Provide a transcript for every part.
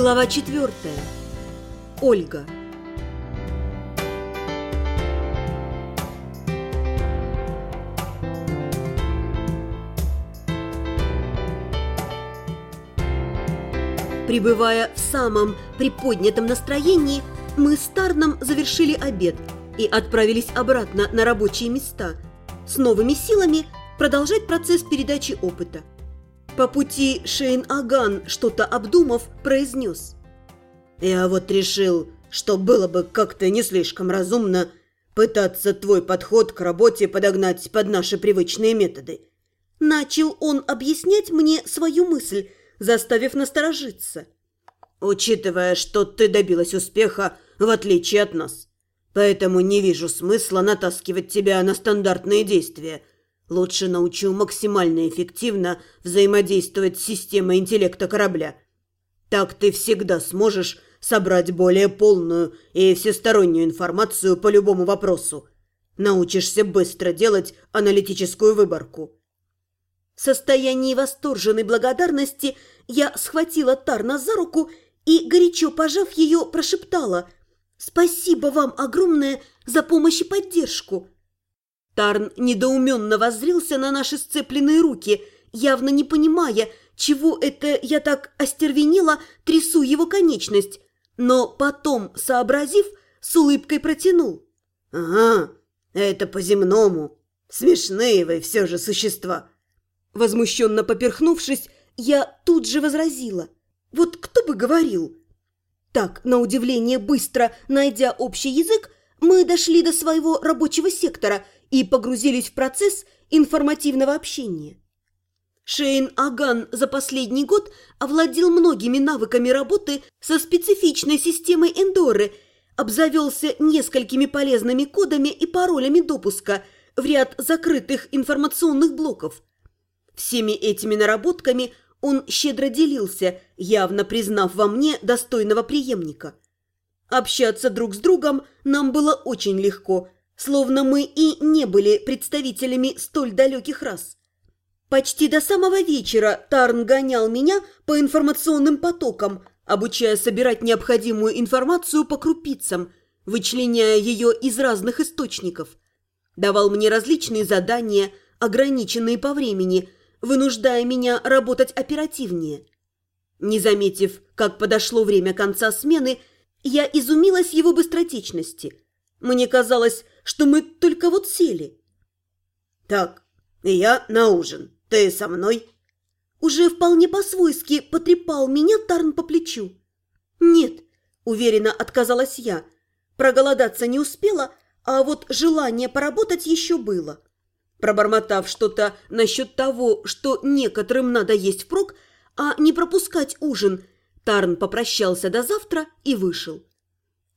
Глава четвертая. Ольга. Пребывая в самом приподнятом настроении, мы с Тарном завершили обед и отправились обратно на рабочие места, с новыми силами продолжать процесс передачи опыта. По пути Шейн Аган, что-то обдумав, произнес. «Я вот решил, что было бы как-то не слишком разумно пытаться твой подход к работе подогнать под наши привычные методы». Начал он объяснять мне свою мысль, заставив насторожиться. «Учитывая, что ты добилась успеха, в отличие от нас. Поэтому не вижу смысла натаскивать тебя на стандартные действия. Лучше научу максимально эффективно взаимодействовать с системой интеллекта корабля. Так ты всегда сможешь собрать более полную и всестороннюю информацию по любому вопросу. Научишься быстро делать аналитическую выборку. В состоянии восторженной благодарности я схватила Тарна за руку и, горячо пожав ее, прошептала «Спасибо вам огромное за помощь и поддержку!» Тарн недоуменно воззрился на наши сцепленные руки, явно не понимая, чего это я так остервенела, трясу его конечность, но потом, сообразив, с улыбкой протянул. «Ага, это по-земному. Смешные вы все же существа». Возмущенно поперхнувшись, я тут же возразила. «Вот кто бы говорил?» Так, на удивление быстро, найдя общий язык, мы дошли до своего рабочего сектора – и погрузились в процесс информативного общения. Шейн Аган за последний год овладел многими навыками работы со специфичной системой Эндоры, обзавелся несколькими полезными кодами и паролями допуска в ряд закрытых информационных блоков. Всеми этими наработками он щедро делился, явно признав во мне достойного преемника. Общаться друг с другом нам было очень легко – словно мы и не были представителями столь далеких рас. Почти до самого вечера Тарн гонял меня по информационным потокам, обучая собирать необходимую информацию по крупицам, вычленяя ее из разных источников. Давал мне различные задания, ограниченные по времени, вынуждая меня работать оперативнее. Не заметив, как подошло время конца смены, я изумилась его быстротечности. Мне казалось, что мы только вот сели. Так, я на ужин. Ты со мной? Уже вполне по-свойски потрепал меня Тарн по плечу. Нет, уверенно отказалась я. Проголодаться не успела, а вот желание поработать еще было. Пробормотав что-то насчет того, что некоторым надо есть впрок, а не пропускать ужин, Тарн попрощался до завтра и вышел.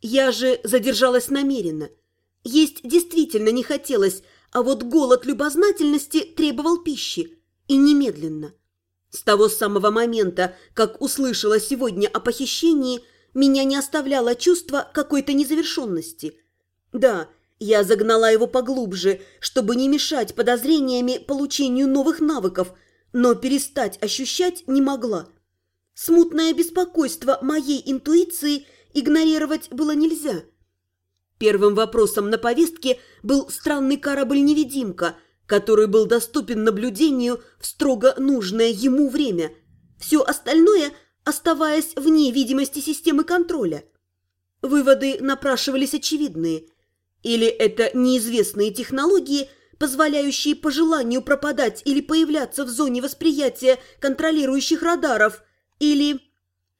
Я же задержалась намеренно – есть действительно не хотелось, а вот голод любознательности требовал пищи. И немедленно. С того самого момента, как услышала сегодня о похищении, меня не оставляло чувство какой-то незавершенности. Да, я загнала его поглубже, чтобы не мешать подозрениями получению новых навыков, но перестать ощущать не могла. Смутное беспокойство моей интуиции игнорировать было нельзя – Первым вопросом на повестке был странный корабль-невидимка, который был доступен наблюдению в строго нужное ему время. Все остальное оставаясь вне видимости системы контроля. Выводы напрашивались очевидные. Или это неизвестные технологии, позволяющие по желанию пропадать или появляться в зоне восприятия контролирующих радаров, или...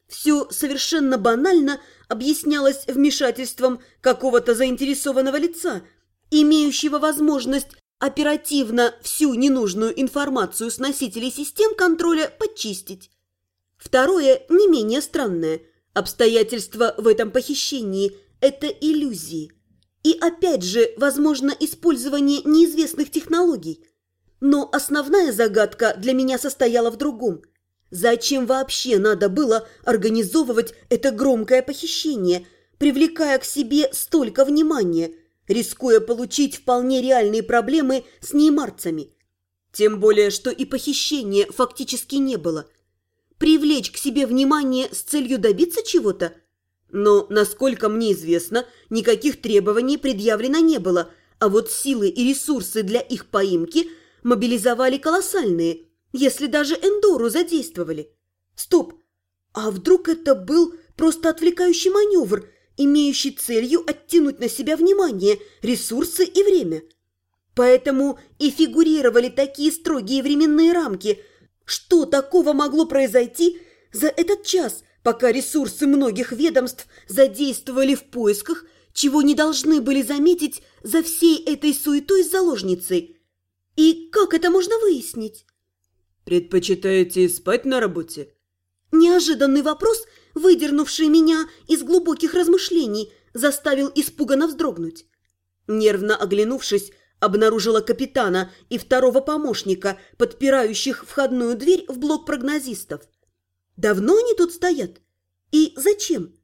Все совершенно банально объяснялось вмешательством какого-то заинтересованного лица, имеющего возможность оперативно всю ненужную информацию с носителей систем контроля подчистить. Второе, не менее странное, обстоятельство в этом похищении – это иллюзии. И опять же, возможно использование неизвестных технологий. Но основная загадка для меня состояла в другом – Зачем вообще надо было организовывать это громкое похищение, привлекая к себе столько внимания, рискуя получить вполне реальные проблемы с неймарцами? Тем более, что и похищения фактически не было. привлечь к себе внимание с целью добиться чего-то? Но, насколько мне известно, никаких требований предъявлено не было, а вот силы и ресурсы для их поимки мобилизовали колоссальные, если даже Эндору задействовали. Стоп! А вдруг это был просто отвлекающий маневр, имеющий целью оттянуть на себя внимание, ресурсы и время? Поэтому и фигурировали такие строгие временные рамки. Что такого могло произойти за этот час – пока ресурсы многих ведомств задействовали в поисках, чего не должны были заметить за всей этой суетой с заложницей. И как это можно выяснить? «Предпочитаете спать на работе?» Неожиданный вопрос, выдернувший меня из глубоких размышлений, заставил испуганно вздрогнуть. Нервно оглянувшись, обнаружила капитана и второго помощника, подпирающих входную дверь в блок прогнозистов. Давно они тут стоят? И зачем?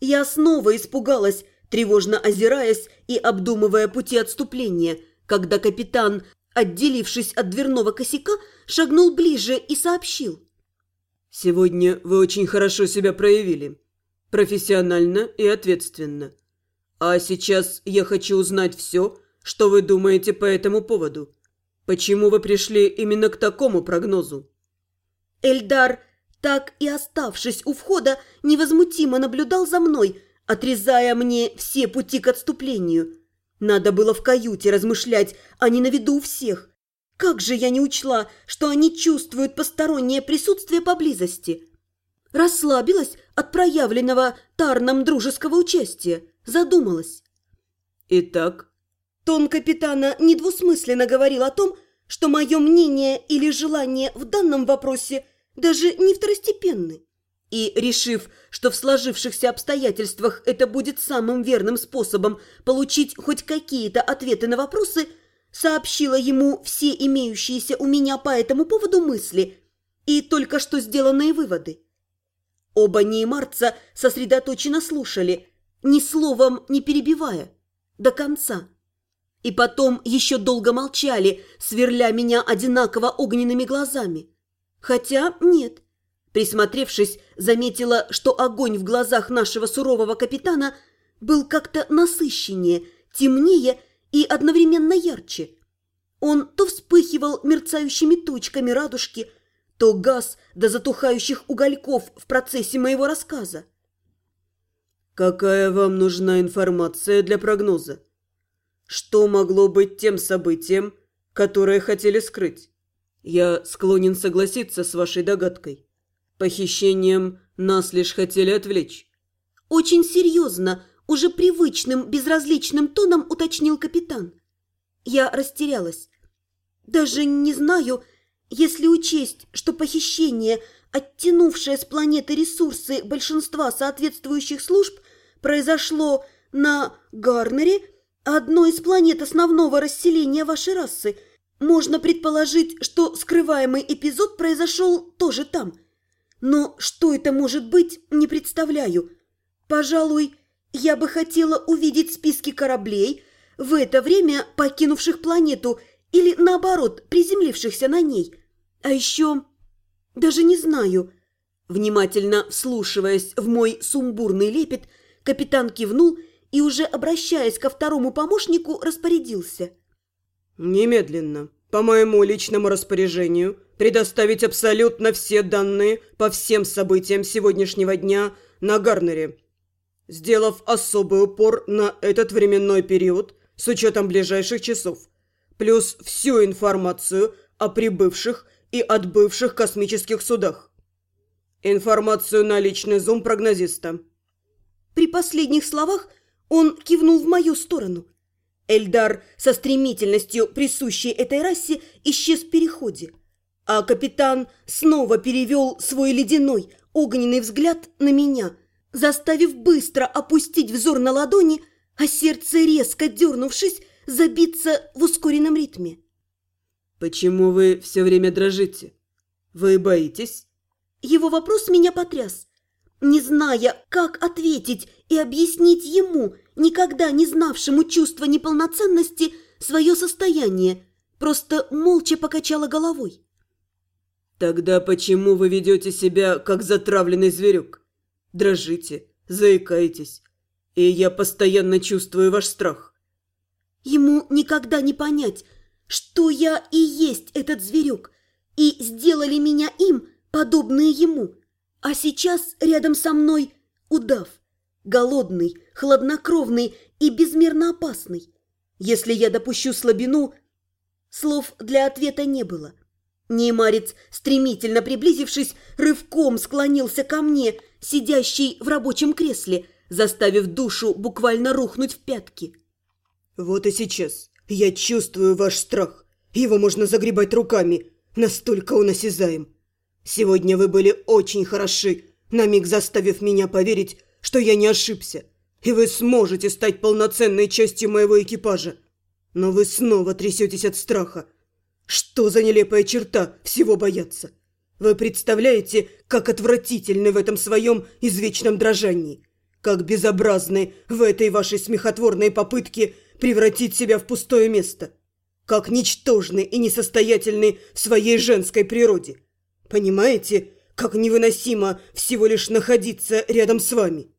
Я снова испугалась, тревожно озираясь и обдумывая пути отступления, когда капитан, отделившись от дверного косяка, шагнул ближе и сообщил. «Сегодня вы очень хорошо себя проявили. Профессионально и ответственно. А сейчас я хочу узнать все, что вы думаете по этому поводу. Почему вы пришли именно к такому прогнозу?» Эльдар так и оставшись у входа, невозмутимо наблюдал за мной, отрезая мне все пути к отступлению. Надо было в каюте размышлять, а не на виду у всех. Как же я не учла, что они чувствуют постороннее присутствие поблизости. Расслабилась от проявленного Тарном дружеского участия, задумалась. «Итак?» Тон капитана недвусмысленно говорил о том, что мое мнение или желание в данном вопросе даже не второстепенны. И, решив, что в сложившихся обстоятельствах это будет самым верным способом получить хоть какие-то ответы на вопросы, сообщила ему все имеющиеся у меня по этому поводу мысли и только что сделанные выводы. Оба неймарца сосредоточенно слушали, ни словом не перебивая, до конца. И потом еще долго молчали, сверля меня одинаково огненными глазами. Хотя нет. Присмотревшись, заметила, что огонь в глазах нашего сурового капитана был как-то насыщеннее, темнее и одновременно ярче. Он то вспыхивал мерцающими тучками радужки, то газ до затухающих угольков в процессе моего рассказа. «Какая вам нужна информация для прогноза? Что могло быть тем событием, которое хотели скрыть?» Я склонен согласиться с вашей догадкой. Похищением нас лишь хотели отвлечь. Очень серьезно, уже привычным, безразличным тоном уточнил капитан. Я растерялась. Даже не знаю, если учесть, что похищение, оттянувшее с планеты ресурсы большинства соответствующих служб, произошло на Гарнере, одной из планет основного расселения вашей расы – можно предположить, что скрываемый эпизод произошел тоже там. Но что это может быть, не представляю. Пожалуй, я бы хотела увидеть списки кораблей, в это время покинувших планету или, наоборот, приземлившихся на ней. А еще... даже не знаю. Внимательно вслушиваясь в мой сумбурный лепет, капитан кивнул и, уже обращаясь ко второму помощнику, распорядился – Немедленно, по моему личному распоряжению, предоставить абсолютно все данные по всем событиям сегодняшнего дня на Гарнере, сделав особый упор на этот временной период с учетом ближайших часов, плюс всю информацию о прибывших и отбывших космических судах. Информацию на личный зум прогнозиста. При последних словах он кивнул в мою сторону – Эльдар со стремительностью, присущей этой расе, исчез в переходе. А капитан снова перевел свой ледяной, огненный взгляд на меня, заставив быстро опустить взор на ладони, а сердце, резко дернувшись, забиться в ускоренном ритме. «Почему вы все время дрожите? Вы боитесь?» Его вопрос меня потряс. Не зная, как ответить и объяснить ему, никогда не знавшему чувства неполноценности, свое состояние, просто молча покачала головой. Тогда почему вы ведете себя, как затравленный зверек? Дрожите, заикаетесь, и я постоянно чувствую ваш страх. Ему никогда не понять, что я и есть этот зверек, и сделали меня им, подобные ему. А сейчас рядом со мной удав, голодный, хладнокровный и безмерно опасный. Если я допущу слабину, слов для ответа не было. Неймарец, стремительно приблизившись, рывком склонился ко мне, сидящий в рабочем кресле, заставив душу буквально рухнуть в пятки. Вот и сейчас я чувствую ваш страх. Его можно загребать руками, настолько он осязаем. Сегодня вы были очень хороши, на миг заставив меня поверить, что я не ошибся, и вы сможете стать полноценной частью моего экипажа. Но вы снова трясетесь от страха. Что за нелепая черта всего бояться? Вы представляете, как отвратительны в этом своем извечном дрожании? Как безобразны в этой вашей смехотворной попытке превратить себя в пустое место? Как ничтожны и несостоятельны в своей женской природе? Понимаете, как невыносимо всего лишь находиться рядом с вами?